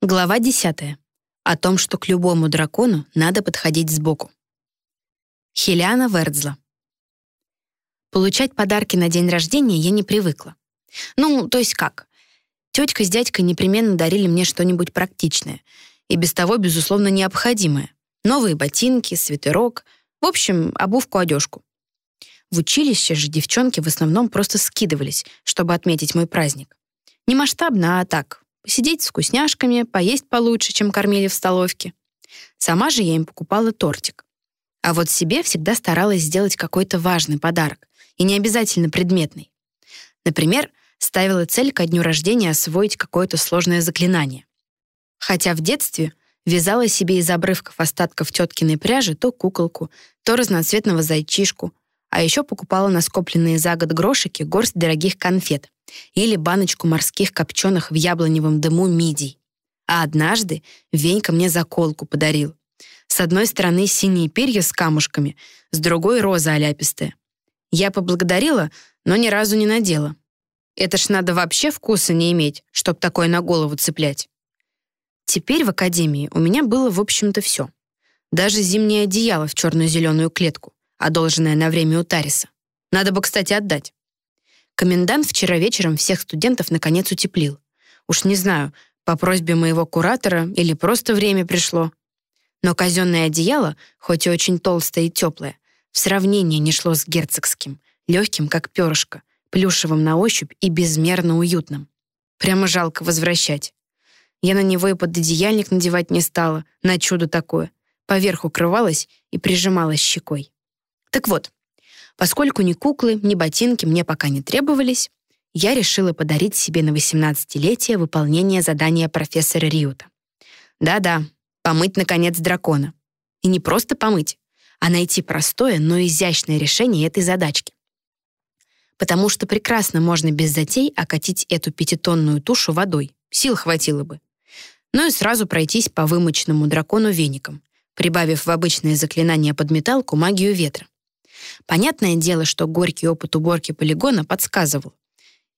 Глава 10. О том, что к любому дракону надо подходить сбоку. Хелиана Вердзла. Получать подарки на день рождения я не привыкла. Ну, то есть как? Тетка с дядькой непременно дарили мне что-нибудь практичное и без того, безусловно, необходимое. Новые ботинки, свитерок, в общем, обувку-одежку. В училище же девчонки в основном просто скидывались, чтобы отметить мой праздник. Не масштабно, а так, посидеть с вкусняшками, поесть получше, чем кормили в столовке. Сама же я им покупала тортик. А вот себе всегда старалась сделать какой-то важный подарок, и не обязательно предметный. Например, ставила цель ко дню рождения освоить какое-то сложное заклинание. Хотя в детстве вязала себе из обрывков остатков теткиной пряжи то куколку, то разноцветного зайчишку, а еще покупала на скопленные за год грошики горсть дорогих конфет, или баночку морских копченых в яблоневом дыму мидий. А однажды Венька мне заколку подарил. С одной стороны синие перья с камушками, с другой — роза оляпистая. Я поблагодарила, но ни разу не надела. Это ж надо вообще вкуса не иметь, чтоб такое на голову цеплять. Теперь в академии у меня было, в общем-то, все. Даже зимнее одеяло в черно-зеленую клетку, одолженное на время у Тариса. Надо бы, кстати, отдать. Комендант вчера вечером всех студентов наконец утеплил. Уж не знаю, по просьбе моего куратора или просто время пришло. Но казенное одеяло, хоть и очень толстое и теплое, в сравнении не шло с герцогским, легким, как перышко, плюшевым на ощупь и безмерно уютным. Прямо жалко возвращать. Я на него и пододеяльник надевать не стала, на чудо такое. Поверх укрывалась и прижималась щекой. Так вот, Поскольку ни куклы, ни ботинки мне пока не требовались, я решила подарить себе на 18-летие выполнение задания профессора Риута. Да-да, помыть, наконец, дракона. И не просто помыть, а найти простое, но изящное решение этой задачки. Потому что прекрасно можно без затей окатить эту пятитонную тушу водой, сил хватило бы. Ну и сразу пройтись по вымоченному дракону веником, прибавив в обычное заклинание под металку магию ветра. Понятное дело, что горький опыт уборки полигона подсказывал.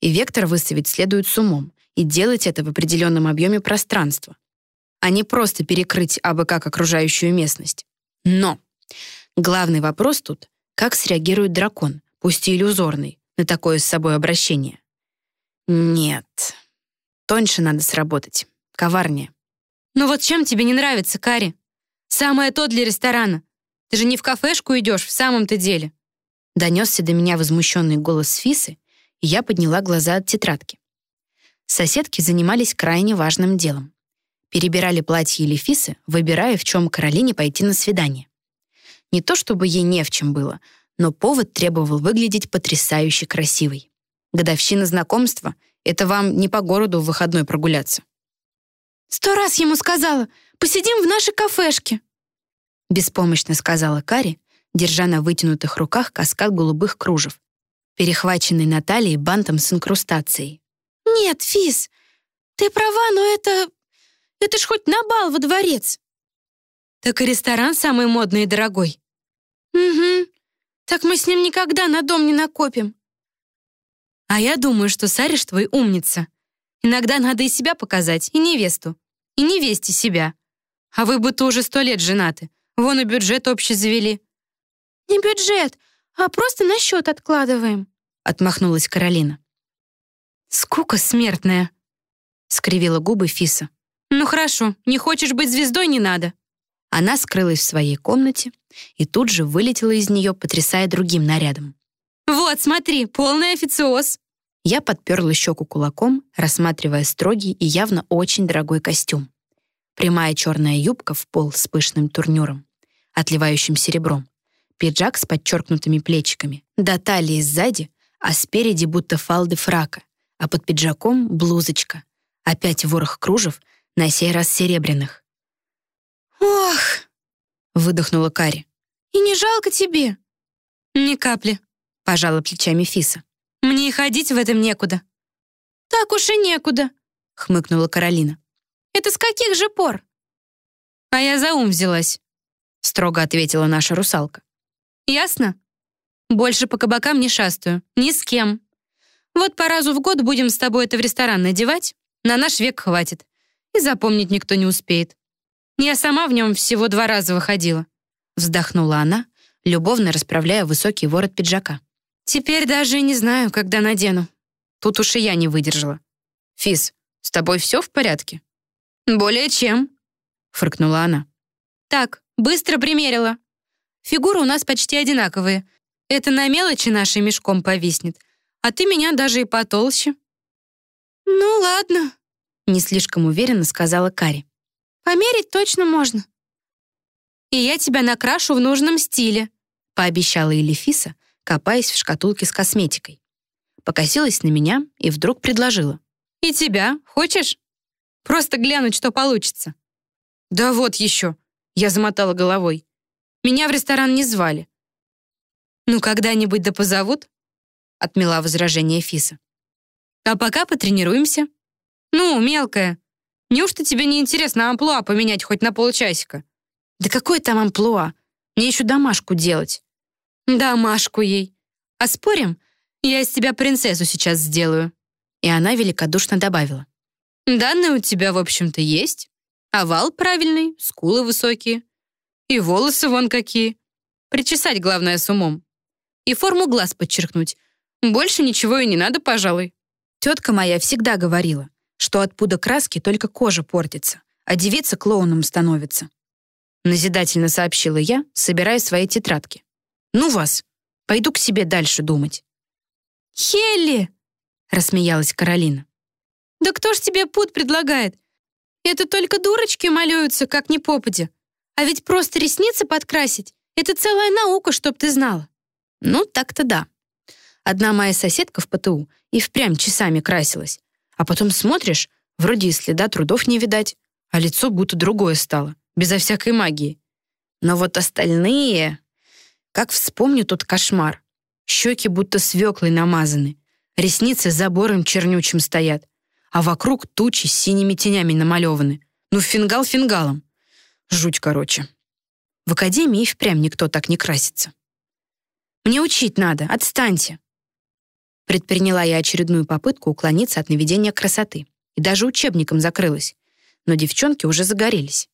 И вектор выставить следует с умом, и делать это в определенном объеме пространства, а не просто перекрыть абы как окружающую местность. Но главный вопрос тут — как среагирует дракон, пусть и иллюзорный, на такое с собой обращение? Нет. Тоньше надо сработать. Коварнее. «Ну вот чем тебе не нравится, Кари? Самое то для ресторана. Ты же не в кафешку идешь в самом-то деле». Донесся до меня возмущенный голос Фисы, и я подняла глаза от тетрадки. Соседки занимались крайне важным делом. Перебирали платье или Фисы, выбирая, в чем Каролине пойти на свидание. Не то чтобы ей не в чем было, но повод требовал выглядеть потрясающе красивой. Годовщина знакомства — это вам не по городу в выходной прогуляться. «Сто раз ему сказала, посидим в нашей кафешке», беспомощно сказала Кари, держа на вытянутых руках каскад голубых кружев, перехваченный на талии бантом с инкрустацией. «Нет, Физ, ты права, но это... это ж хоть на бал во дворец!» «Так и ресторан самый модный и дорогой». «Угу. Так мы с ним никогда на дом не накопим». «А я думаю, что Сариш твой умница. Иногда надо и себя показать, и невесту, и невесте себя. А вы будто уже сто лет женаты. Вон и бюджет общий завели». «Не бюджет, а просто на счет откладываем», — отмахнулась Каролина. «Скука смертная», — скривила губы Фиса. «Ну хорошо, не хочешь быть звездой, не надо». Она скрылась в своей комнате и тут же вылетела из нее, потрясая другим нарядом. «Вот, смотри, полный официоз!» Я подперла щеку кулаком, рассматривая строгий и явно очень дорогой костюм. Прямая черная юбка в пол с пышным турнюром, отливающим серебром, пиджак с подчеркнутыми плечиками, до талии сзади, а спереди будто фалды фрака, а под пиджаком — блузочка, опять ворох кружев, на сей раз серебряных. «Ох!» — выдохнула Кари. «И не жалко тебе?» «Ни капли», — пожала плечами Фиса. «Мне и ходить в этом некуда». «Так уж и некуда», — хмыкнула Каролина. «Это с каких же пор?» «А я за ум взялась», — строго ответила наша русалка. «Ясно? Больше по кабакам не шастаю. Ни с кем. Вот по разу в год будем с тобой это в ресторан надевать. На наш век хватит. и запомнить никто не успеет. Я сама в нем всего два раза выходила. Вздохнула она, любовно расправляя высокий ворот пиджака. Теперь даже не знаю, когда надену. Тут уж и я не выдержала. «Физ, с тобой все в порядке?» «Более чем», — фыркнула она. «Так, быстро примерила. Фигуры у нас почти одинаковые. Это на мелочи нашей мешком повиснет, а ты меня даже и потолще». «Ну, ладно», — не слишком уверенно сказала Кари. «Померить точно можно». «И я тебя накрашу в нужном стиле», — пообещала Элифиса, копаясь в шкатулке с косметикой. Покосилась на меня и вдруг предложила. «И тебя? Хочешь? Просто глянуть, что получится». «Да вот еще!» — я замотала головой. «Меня в ресторан не звали». «Ну, когда-нибудь да позовут?» — отмела возражение Фиса. «А пока потренируемся». «Ну, мелкая, неужто тебе не интересно амплуа поменять хоть на полчасика?» «Да какое там амплуа? Мне еще домашку делать». «Домашку ей. А спорим, я из тебя принцессу сейчас сделаю». И она великодушно добавила. «Данные у тебя, в общем-то, есть. Овал правильный, скулы высокие. И волосы вон какие. Причесать, главное, с умом. И форму глаз подчеркнуть. Больше ничего и не надо, пожалуй». Тетка моя всегда говорила, что от пуда краски только кожа портится, а девица клоуном становится. Назидательно сообщила я, собирая свои тетрадки. «Ну вас, пойду к себе дальше думать». «Хелли!» — рассмеялась Каролина. «Да кто ж тебе пуд предлагает? Это только дурочки малюются, как ни попадя. А ведь просто ресницы подкрасить — это целая наука, чтоб ты знала». «Ну, так-то да. Одна моя соседка в ПТУ и впрямь часами красилась. А потом смотришь, вроде и следа трудов не видать, а лицо будто другое стало, безо всякой магии. Но вот остальные... Как вспомню тот кошмар. Щеки будто свеклой намазаны, Ресницы забором чернючим стоят, а вокруг тучи с синими тенями намалеваны. Ну, фингал фингалом. Жуть, короче. В академии впрямь никто так не красится. Мне учить надо, отстаньте. Предприняла я очередную попытку уклониться от наведения красоты. И даже учебником закрылась. Но девчонки уже загорелись.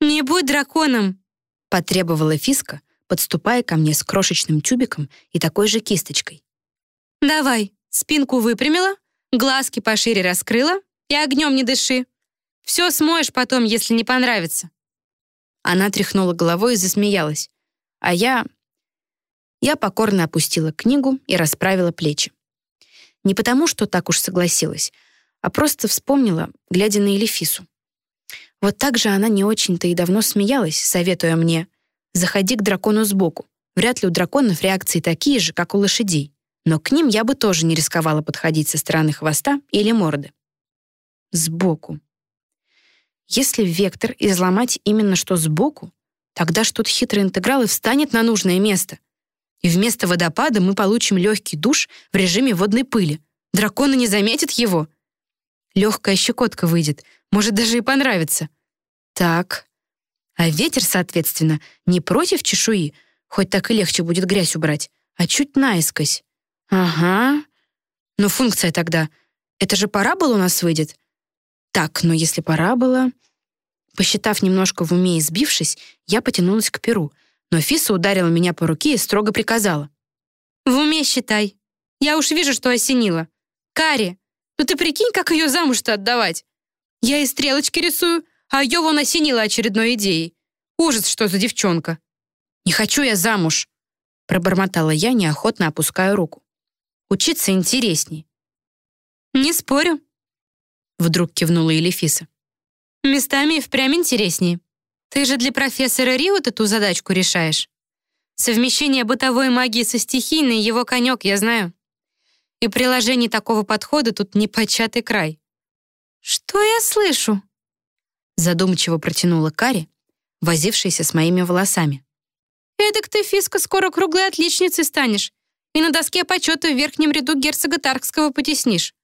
«Не будь драконом!» потребовала Фиска, подступая ко мне с крошечным тюбиком и такой же кисточкой. «Давай, Спинку выпрямила, глазки пошире раскрыла и огнем не дыши. Все смоешь потом, если не понравится». Она тряхнула головой и засмеялась. А я... Я покорно опустила книгу и расправила плечи. Не потому, что так уж согласилась, а просто вспомнила, глядя на Элифису. Вот так же она не очень-то и давно смеялась, советуя мне «Заходи к дракону сбоку. Вряд ли у драконов реакции такие же, как у лошадей» но к ним я бы тоже не рисковала подходить со стороны хвоста или морды. Сбоку. Если вектор изломать именно что сбоку, тогда что-то хитрый интеграл и встанет на нужное место. И вместо водопада мы получим легкий душ в режиме водной пыли. Драконы не заметят его. Легкая щекотка выйдет, может даже и понравится. Так. А ветер, соответственно, не против чешуи, хоть так и легче будет грязь убрать, а чуть наискось. Ага. Но функция тогда. Это же парабола у нас выйдет. Так, но если парабола... Посчитав немножко в уме и сбившись, я потянулась к перу, но Фиса ударила меня по руке и строго приказала. «В уме считай. Я уж вижу, что осенила. Кари, ну ты прикинь, как ее замуж-то отдавать. Я и стрелочки рисую, а ее вон осенила очередной идеей. Ужас, что за девчонка». «Не хочу я замуж», — пробормотала я, неохотно опуская руку. Учиться интересней». «Не спорю», — вдруг кивнула Елефиса. «Местами и впрямь интереснее. Ты же для профессора Риот эту задачку решаешь. Совмещение бытовой магии со стихийной — его конек, я знаю. И приложений такого подхода тут непочатый край». «Что я слышу?» Задумчиво протянула Кари, возившаяся с моими волосами. «Эдак ты, Фиска, скоро круглой отличницей станешь и на доске почета в верхнем ряду герцога Таркского потеснишь».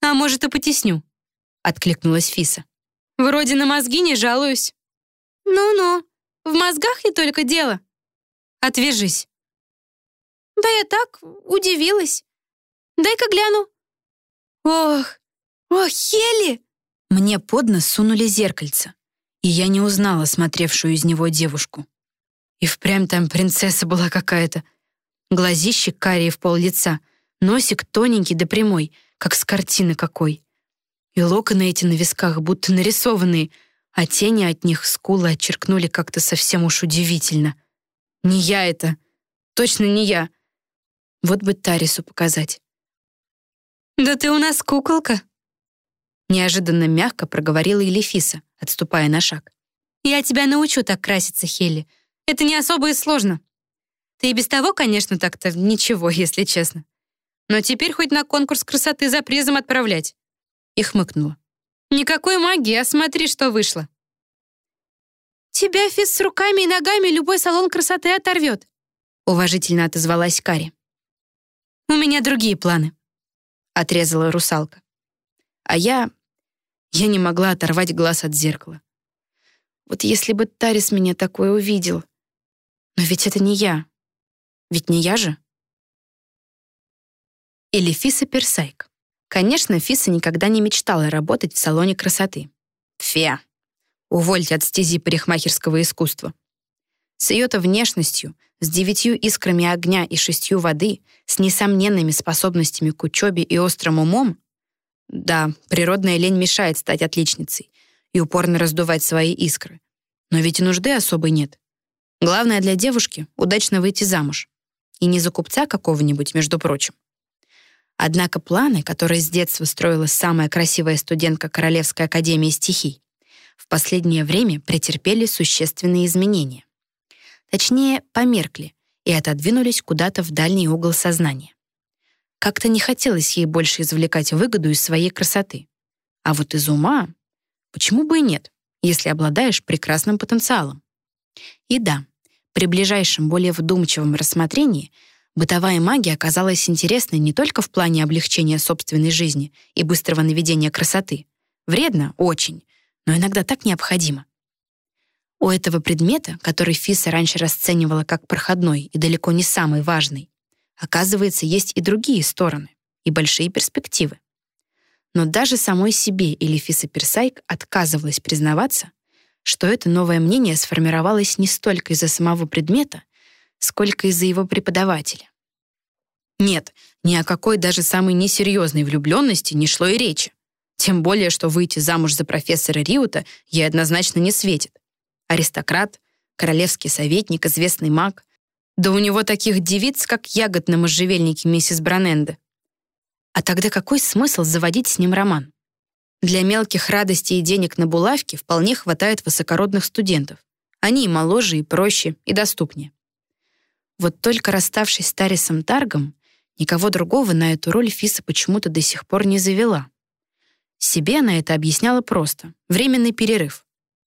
«А может, и потесню», — откликнулась Фиса. «Вроде на мозги не жалуюсь». «Ну-ну, в мозгах и только дело». «Отвяжись». «Да я так удивилась. Дай-ка гляну». «Ох, ох, Хели!» Мне под нос сунули зеркальце, и я не узнала смотревшую из него девушку. И впрямь там принцесса была какая-то. Глазище карие в пол лица, носик тоненький да прямой, как с картины какой. И локоны эти на висках будто нарисованные, а тени от них скулы отчеркнули как-то совсем уж удивительно. Не я это. Точно не я. Вот бы Тарису показать. «Да ты у нас куколка», — неожиданно мягко проговорила Елефиса, отступая на шаг. «Я тебя научу так краситься, Хелли. Это не особо и сложно. Ты и без того, конечно, так-то ничего, если честно. Но теперь хоть на конкурс красоты за призом отправлять». И хмыкнула. «Никакой магии, а смотри, что вышло». «Тебя, Фис, с руками и ногами любой салон красоты оторвет», уважительно отозвалась Кари. «У меня другие планы», — отрезала русалка. А я... я не могла оторвать глаз от зеркала. Вот если бы Тарис меня такое увидел. Но ведь это не я. Ведь не я же. Или Фиса Персайк. Конечно, Фиса никогда не мечтала работать в салоне красоты. Фе. Увольте от стези парикмахерского искусства. С ее-то внешностью, с девятью искрами огня и шестью воды, с несомненными способностями к учебе и острым умом, да, природная лень мешает стать отличницей и упорно раздувать свои искры. Но ведь и нужды особой нет. Главное для девушки — удачно выйти замуж. И не за купца какого-нибудь, между прочим. Однако планы, которые с детства строила самая красивая студентка Королевской академии стихий, в последнее время претерпели существенные изменения. Точнее, померкли и отодвинулись куда-то в дальний угол сознания. Как-то не хотелось ей больше извлекать выгоду из своей красоты. А вот из ума почему бы и нет, если обладаешь прекрасным потенциалом? И да, при ближайшем, более вдумчивом рассмотрении — Бытовая магия оказалась интересной не только в плане облегчения собственной жизни и быстрого наведения красоты. Вредно — очень, но иногда так необходимо. У этого предмета, который Фиса раньше расценивала как проходной и далеко не самый важный, оказывается, есть и другие стороны, и большие перспективы. Но даже самой себе или Фиса Персайк отказывалась признаваться, что это новое мнение сформировалось не столько из-за самого предмета, сколько из-за его преподавателя. Нет, ни о какой даже самой несерьезной влюбленности не шло и речи. Тем более, что выйти замуж за профессора Риута ей однозначно не светит. Аристократ, королевский советник, известный маг. Да у него таких девиц, как ягод на можжевельнике миссис Браненде. А тогда какой смысл заводить с ним роман? Для мелких радостей и денег на булавке вполне хватает высокородных студентов. Они и моложе, и проще, и доступнее. Вот только расставшись с Тарисом Таргом, никого другого на эту роль Фиса почему-то до сих пор не завела. Себе она это объясняла просто. Временный перерыв.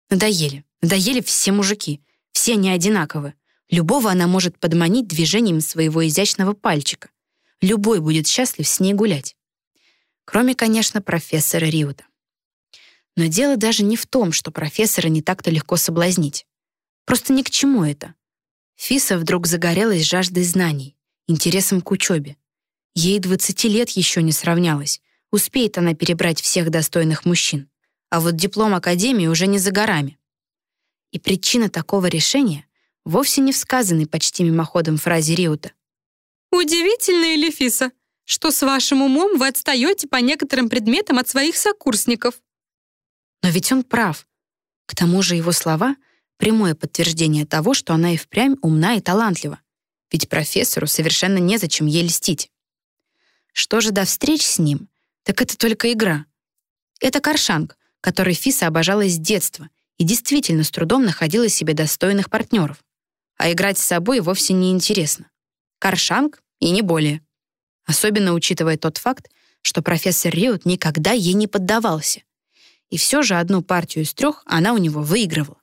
Надоели. Надоели все мужики. Все они одинаковы. Любого она может подманить движением своего изящного пальчика. Любой будет счастлив с ней гулять. Кроме, конечно, профессора Риута. Но дело даже не в том, что профессора не так-то легко соблазнить. Просто ни к чему это. Фиса вдруг загорелась жаждой знаний, интересом к учебе. Ей 20 лет еще не сравнялось. Успеет она перебрать всех достойных мужчин. А вот диплом Академии уже не за горами. И причина такого решения вовсе не в сказанной почти мимоходом фразе Риута. «Удивительно, Элефиса, что с вашим умом вы отстаете по некоторым предметам от своих сокурсников». Но ведь он прав. К тому же его слова Прямое подтверждение того, что она и впрямь умна и талантлива. Ведь профессору совершенно незачем ей льстить. Что же до встреч с ним, так это только игра. Это Каршанг, который Фиса обожала с детства и действительно с трудом находила себе достойных партнеров. А играть с собой вовсе не интересно. Каршанг и не более. Особенно учитывая тот факт, что профессор Риут никогда ей не поддавался. И все же одну партию из трех она у него выигрывала.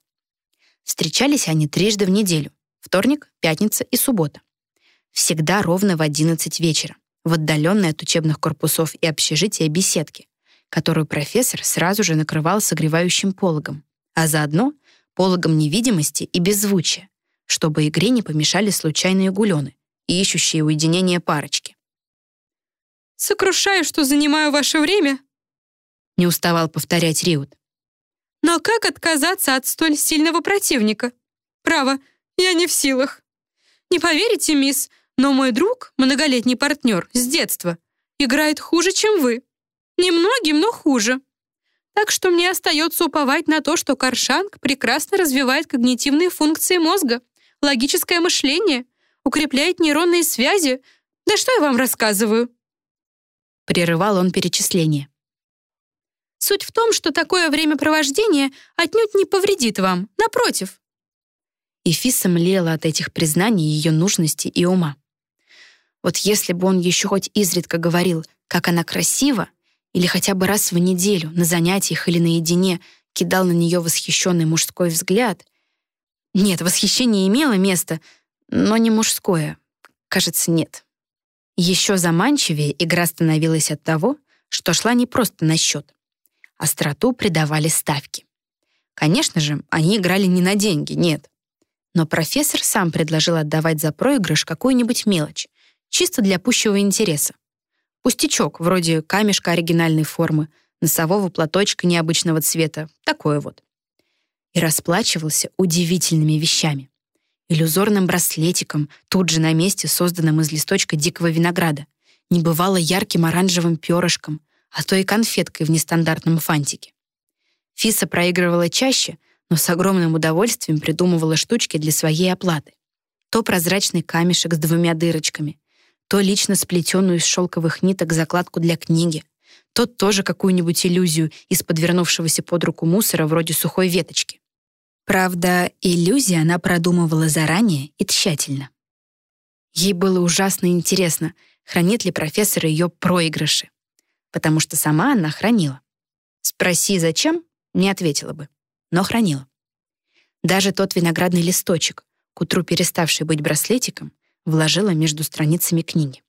Встречались они трижды в неделю — вторник, пятница и суббота. Всегда ровно в 11 вечера, в отдаленной от учебных корпусов и общежития беседки, которую профессор сразу же накрывал согревающим пологом, а заодно пологом невидимости и беззвучия, чтобы игре не помешали случайные гулены и ищущие уединение парочки. «Сокрушаю, что занимаю ваше время», не уставал повторять Риут. Но как отказаться от столь сильного противника? Право, я не в силах. Не поверите, мисс, но мой друг, многолетний партнер с детства, играет хуже, чем вы. Немногим, но хуже. Так что мне остается уповать на то, что Каршанг прекрасно развивает когнитивные функции мозга, логическое мышление, укрепляет нейронные связи. Да что я вам рассказываю? Прерывал он перечисление. Суть в том, что такое времяпровождение отнюдь не повредит вам, напротив. И Фиса млела от этих признаний ее нужности и ума. Вот если бы он еще хоть изредка говорил, как она красива, или хотя бы раз в неделю на занятиях или наедине кидал на нее восхищенный мужской взгляд. Нет, восхищение имело место, но не мужское. Кажется, нет. Еще заманчивее игра становилась от того, что шла не просто на счет. Остроту придавали ставки. Конечно же, они играли не на деньги, нет. Но профессор сам предложил отдавать за проигрыш какую-нибудь мелочь, чисто для пущего интереса. Пустячок, вроде камешка оригинальной формы, носового платочка необычного цвета, такое вот. И расплачивался удивительными вещами. Иллюзорным браслетиком, тут же на месте созданным из листочка дикого винограда, небывало ярким оранжевым перышком, а то и конфеткой в нестандартном фантике. Фиса проигрывала чаще, но с огромным удовольствием придумывала штучки для своей оплаты. То прозрачный камешек с двумя дырочками, то лично сплетенную из шелковых ниток закладку для книги, то тоже какую-нибудь иллюзию из подвернувшегося под руку мусора вроде сухой веточки. Правда, иллюзии она продумывала заранее и тщательно. Ей было ужасно интересно, хранит ли профессор ее проигрыши потому что сама она хранила. Спроси, зачем, не ответила бы, но хранила. Даже тот виноградный листочек, к утру переставший быть браслетиком, вложила между страницами книги.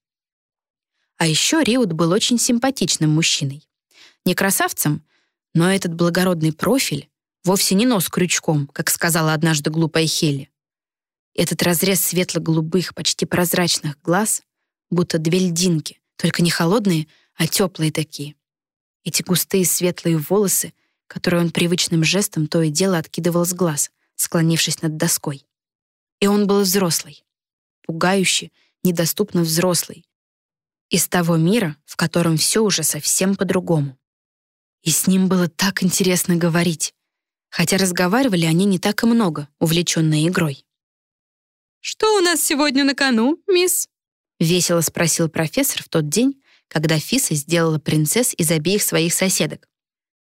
А еще Риут был очень симпатичным мужчиной. Не красавцем, но этот благородный профиль вовсе не нос крючком, как сказала однажды глупая Хелли. Этот разрез светло-голубых, почти прозрачных глаз, будто две льдинки, только не холодные, а теплые такие. Эти густые светлые волосы, которые он привычным жестом то и дело откидывал с глаз, склонившись над доской. И он был взрослый, пугающий, недоступно взрослый, из того мира, в котором все уже совсем по-другому. И с ним было так интересно говорить, хотя разговаривали они не так и много, увлеченные игрой. «Что у нас сегодня на кону, мисс?» — весело спросил профессор в тот день, когда Фиса сделала принцесс из обеих своих соседок.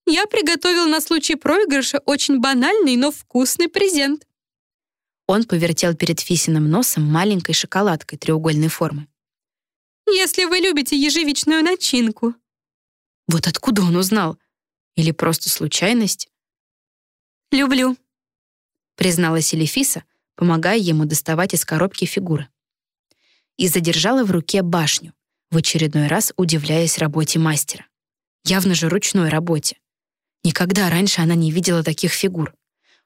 «Я приготовил на случай проигрыша очень банальный, но вкусный презент». Он повертел перед Фисиным носом маленькой шоколадкой треугольной формы. «Если вы любите ежевичную начинку». Вот откуда он узнал? Или просто случайность? «Люблю», — призналась Элефиса, помогая ему доставать из коробки фигуры. И задержала в руке башню, в очередной раз удивляясь работе мастера. Явно же ручной работе. Никогда раньше она не видела таких фигур.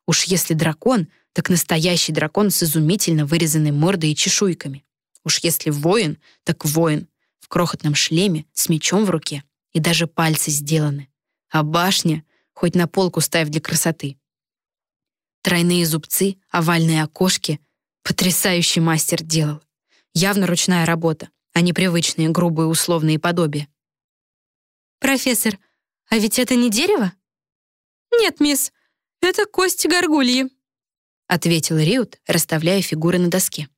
Уж если дракон, так настоящий дракон с изумительно вырезанной мордой и чешуйками. Уж если воин, так воин, в крохотном шлеме, с мечом в руке, и даже пальцы сделаны. А башня хоть на полку ставь для красоты. Тройные зубцы, овальные окошки. Потрясающий мастер делал. Явно ручная работа а не привычные грубые условные подобия. «Профессор, а ведь это не дерево?» «Нет, мисс, это кости горгульи», — ответил Риут, расставляя фигуры на доске.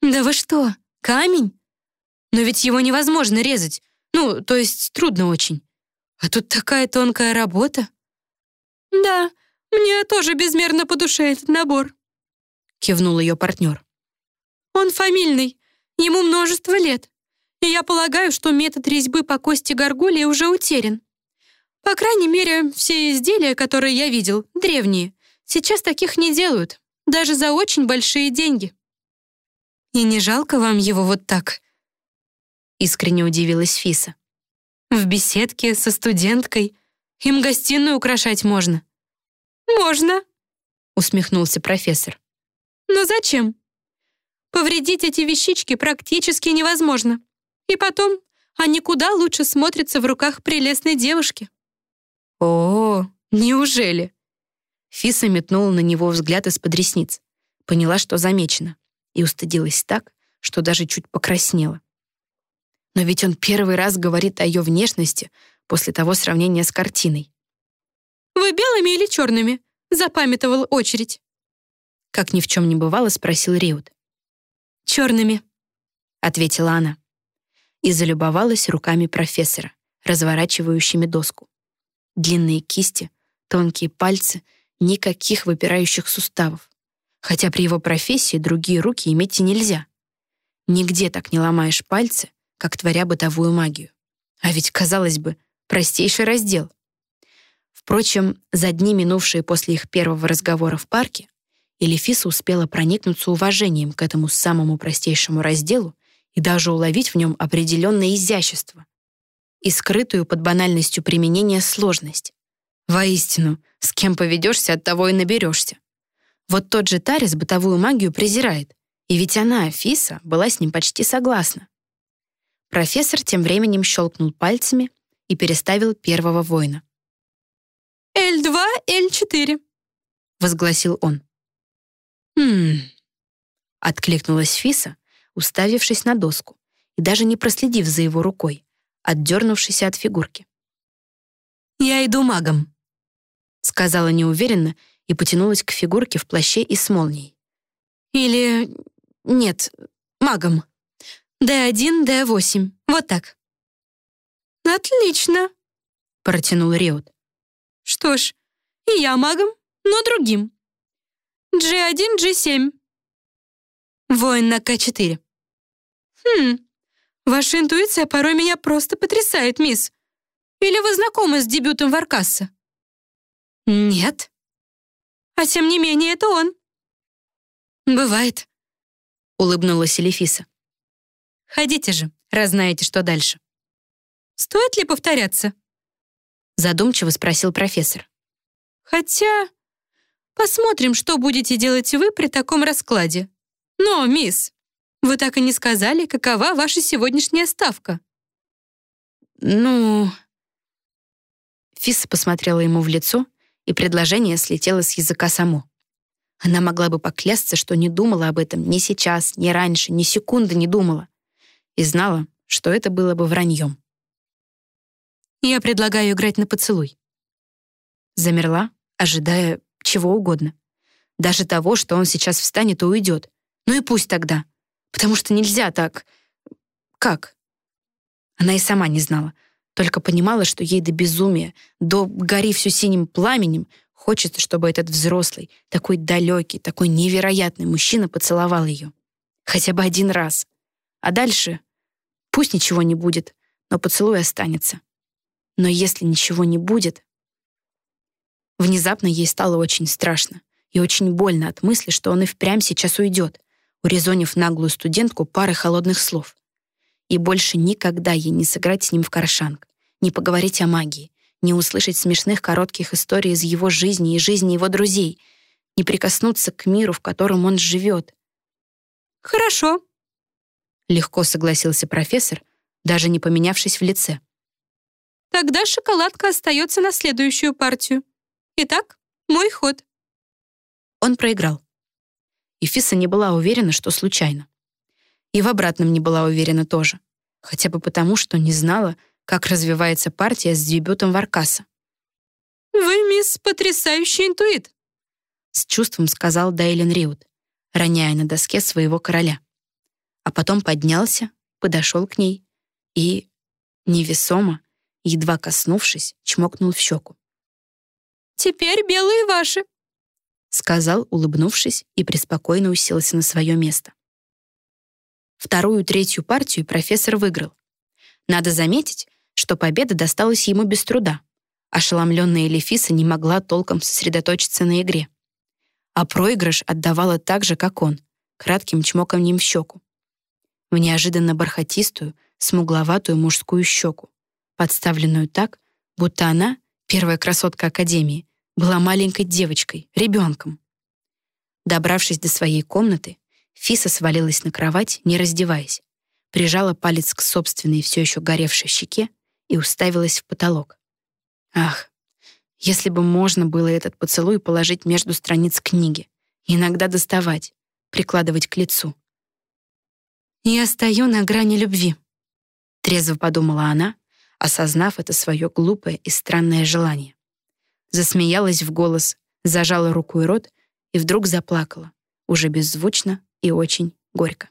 «Да вы что, камень? Но ведь его невозможно резать. Ну, то есть трудно очень. А тут такая тонкая работа». «Да, мне тоже безмерно по душе этот набор», — кивнул ее партнер. «Он фамильный, Ему множество лет, и я полагаю, что метод резьбы по кости горгулии уже утерян. По крайней мере, все изделия, которые я видел, древние. Сейчас таких не делают, даже за очень большие деньги. И не жалко вам его вот так? Искренне удивилась Фиса. В беседке со студенткой им гостиную украшать можно. Можно, усмехнулся профессор. Но зачем? Повредить эти вещички практически невозможно. И потом, они куда лучше смотрятся в руках прелестной девушки. О, неужели? Фиса метнула на него взгляд из-под ресниц, поняла, что замечена, и устыдилась так, что даже чуть покраснела. Но ведь он первый раз говорит о ее внешности после того сравнения с картиной. «Вы белыми или черными?» — запамятовал очередь. Как ни в чем не бывало, спросил Риут. «Черными», — ответила она. И залюбовалась руками профессора, разворачивающими доску. Длинные кисти, тонкие пальцы, никаких выпирающих суставов. Хотя при его профессии другие руки иметь и нельзя. Нигде так не ломаешь пальцы, как творя бытовую магию. А ведь, казалось бы, простейший раздел. Впрочем, за дни, минувшие после их первого разговора в парке, Элифиса успела проникнуться уважением к этому самому простейшему разделу и даже уловить в нем определенное изящество и скрытую под банальностью применения сложность. Воистину, с кем поведешься, от того и наберешься. Вот тот же Тарис бытовую магию презирает, и ведь она, Фиса, была с ним почти согласна. Профессор тем временем щелкнул пальцами и переставил первого воина. «Л2, Л4», — возгласил он. «Хм...» — откликнулась Фиса, уставившись на доску и даже не проследив за его рукой, отдернувшись от фигурки. «Я иду магом», — сказала неуверенно и потянулась к фигурке в плаще и с молнией. «Или... нет, магом. Д1, Д8. Вот так». «Отлично», — протянул Риот. «Что ж, и я магом, но другим. G1, G7». «Воин на К4». «Хм, ваша интуиция порой меня просто потрясает, мисс. Или вы знакомы с дебютом Варкасса?» «Нет». «А тем не менее, это он». «Бывает», — улыбнулась Элефиса. «Ходите же, раз знаете, что дальше». «Стоит ли повторяться?» Задумчиво спросил профессор. «Хотя... Посмотрим, что будете делать вы при таком раскладе. Но, мисс, вы так и не сказали, какова ваша сегодняшняя ставка». «Ну...» Фисса посмотрела ему в лицо, и предложение слетело с языка само. Она могла бы поклясться, что не думала об этом ни сейчас, ни раньше, ни секунды не думала. И знала, что это было бы враньем. «Я предлагаю играть на поцелуй». Замерла, ожидая чего угодно. Даже того, что он сейчас встанет и уйдет. Ну и пусть тогда. Потому что нельзя так... Как? Она и сама не знала, только понимала, что ей до безумия, до гори все синим пламенем, хочется, чтобы этот взрослый, такой далекий, такой невероятный мужчина поцеловал ее. Хотя бы один раз. А дальше пусть ничего не будет, но поцелуй останется. Но если ничего не будет... Внезапно ей стало очень страшно и очень больно от мысли, что он и впрямь сейчас уйдет, урезонив наглую студентку парой холодных слов и больше никогда ей не сыграть с ним в каршанг, не поговорить о магии, не услышать смешных коротких историй из его жизни и жизни его друзей, не прикоснуться к миру, в котором он живет. «Хорошо», — легко согласился профессор, даже не поменявшись в лице. «Тогда шоколадка остается на следующую партию. Итак, мой ход». Он проиграл. И Фиса не была уверена, что случайно. И в обратном не была уверена тоже. Хотя бы потому, что не знала, как развивается партия с дебютом Варкаса. «Вы, мисс, потрясающий интуит!» С чувством сказал Дейлен Риут, роняя на доске своего короля. А потом поднялся, подошел к ней и, невесомо, едва коснувшись, чмокнул в щеку. «Теперь белые ваши», — сказал, улыбнувшись, и преспокойно уселся на свое место. Вторую третью партию профессор выиграл. Надо заметить, что победа досталась ему без труда. Ошеломленная Элефиса не могла толком сосредоточиться на игре. А проигрыш отдавала так же, как он, кратким чмоканьем в щеку. В неожиданно бархатистую, смугловатую мужскую щеку, подставленную так, будто она, первая красотка Академии, была маленькой девочкой, ребенком. Добравшись до своей комнаты, Фиса свалилась на кровать, не раздеваясь, прижала палец к собственной все еще горевшей щеке и уставилась в потолок. Ах, Если бы можно было этот поцелуй положить между страниц книги, иногда доставать, прикладывать к лицу. «Я стою на грани любви», — трезво подумала она, осознав это свое глупое и странное желание. Засмеялась в голос, зажала рукой рот и вдруг заплакала, уже беззвучно и очень горько.